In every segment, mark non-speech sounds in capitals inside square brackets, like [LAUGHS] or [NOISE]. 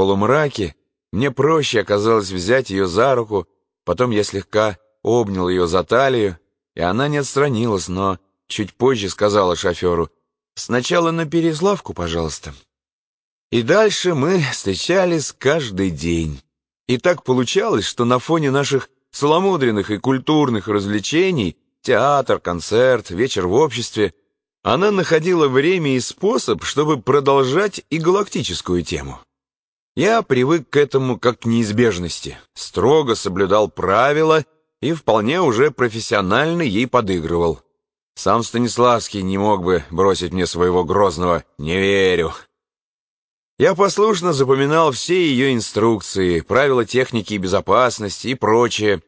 полумраке мне проще оказалось взять ее за руку, потом я слегка обнял ее за талию, и она не отстранилась, но чуть позже сказала шоферу «Сначала на Переславку, пожалуйста». И дальше мы встречались каждый день. И так получалось, что на фоне наших целомудренных и культурных развлечений, театр, концерт, вечер в обществе, она находила время и способ, чтобы продолжать и галактическую тему. Я привык к этому как к неизбежности, строго соблюдал правила и вполне уже профессионально ей подыгрывал. Сам Станиславский не мог бы бросить мне своего грозного «не верю». Я послушно запоминал все ее инструкции, правила техники безопасности и прочее,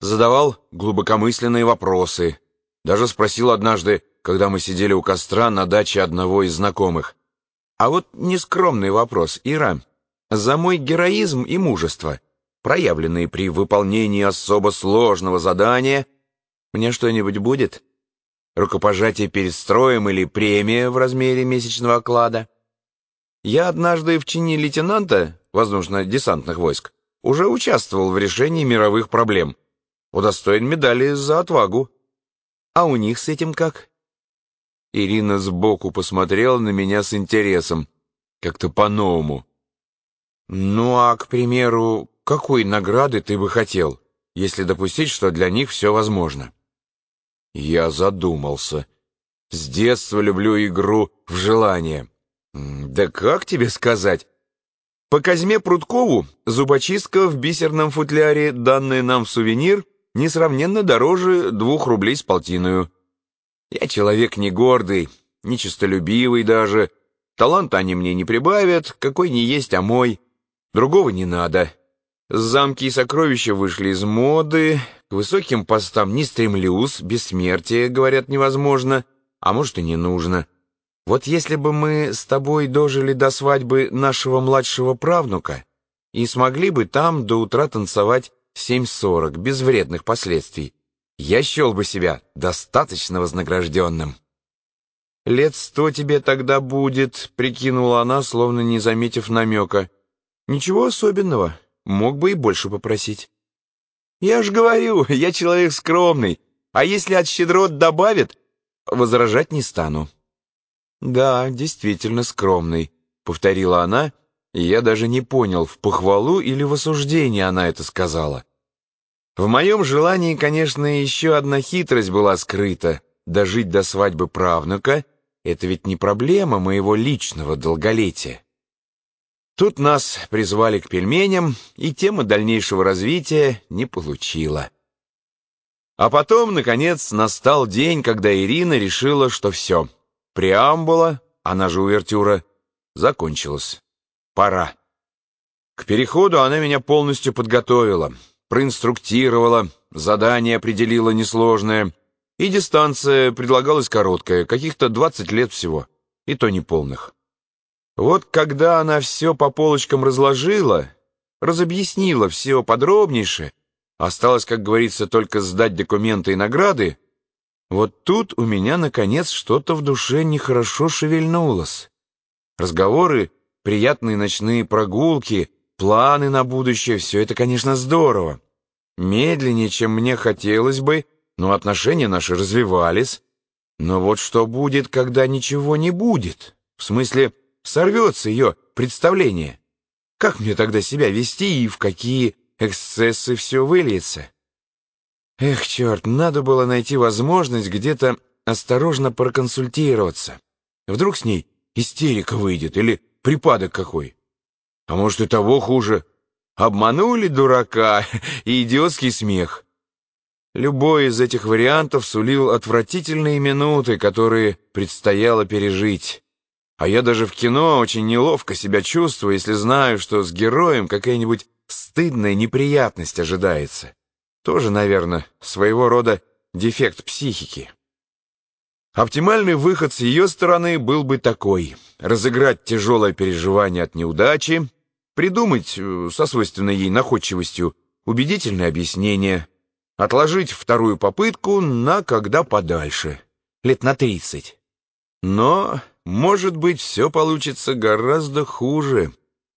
задавал глубокомысленные вопросы. Даже спросил однажды, когда мы сидели у костра на даче одного из знакомых. А вот нескромный вопрос, Ира, за мой героизм и мужество, проявленные при выполнении особо сложного задания, мне что-нибудь будет? Рукопожатие перед строем или премия в размере месячного оклада? Я однажды в чине лейтенанта воздушно-десантных войск уже участвовал в решении мировых проблем. Удостоен медали за отвагу. А у них с этим как? Ирина сбоку посмотрела на меня с интересом, как-то по-новому. Ну а, к примеру, какой награды ты бы хотел, если допустить, что для них все возможно? Я задумался. С детства люблю игру в желание. Да как тебе сказать? По Казьме Прудкову зубочистка в бисерном футляре, данная нам в сувенир, несравненно дороже двух рублей с полтиною. Я человек не гордый, не честолюбивый даже. Таланта они мне не прибавят, какой не есть, а мой. Другого не надо. Замки и сокровища вышли из моды, к высоким постам не стремлюсь, бессмертие, говорят, невозможно, а может и не нужно. Вот если бы мы с тобой дожили до свадьбы нашего младшего правнука и смогли бы там до утра танцевать в 7.40 без вредных последствий, я счел бы себя достаточно вознагражденным. «Лет сто тебе тогда будет», — прикинула она, словно не заметив намека. «Ничего особенного, мог бы и больше попросить». «Я ж говорю, [LAUGHS] я человек скромный, а если от щедрот добавят, возражать не стану». «Да, действительно скромный», — повторила она, и я даже не понял, в похвалу или в осуждение она это сказала. В моем желании, конечно, еще одна хитрость была скрыта. Дожить до свадьбы правнука — это ведь не проблема моего личного долголетия. Тут нас призвали к пельменям, и тема дальнейшего развития не получила. А потом, наконец, настал день, когда Ирина решила, что все — Преамбула, она же увертюра, закончилась. Пора. К переходу она меня полностью подготовила, проинструктировала, задание определила несложное, и дистанция предлагалась короткая, каких-то 20 лет всего, и то неполных. Вот когда она все по полочкам разложила, разобъяснила все подробнейше, осталось, как говорится, только сдать документы и награды, вот тут у меня, наконец, что-то в душе нехорошо шевельнулось. Разговоры, приятные ночные прогулки, планы на будущее — все это, конечно, здорово. Медленнее, чем мне хотелось бы, но отношения наши развивались. Но вот что будет, когда ничего не будет? В смысле, сорвется ее представление. Как мне тогда себя вести и в какие эксцессы все выльется? Эх, черт, надо было найти возможность где-то осторожно проконсультироваться. Вдруг с ней истерика выйдет или припадок какой. А может и того хуже. Обманули дурака [LAUGHS] и идиотский смех. Любой из этих вариантов сулил отвратительные минуты, которые предстояло пережить. А я даже в кино очень неловко себя чувствую, если знаю, что с героем какая-нибудь стыдная неприятность ожидается. Тоже, наверное, своего рода дефект психики. Оптимальный выход с ее стороны был бы такой. Разыграть тяжелое переживание от неудачи, придумать э, со свойственной ей находчивостью убедительное объяснение, отложить вторую попытку на когда подальше, лет на тридцать. Но, может быть, все получится гораздо хуже.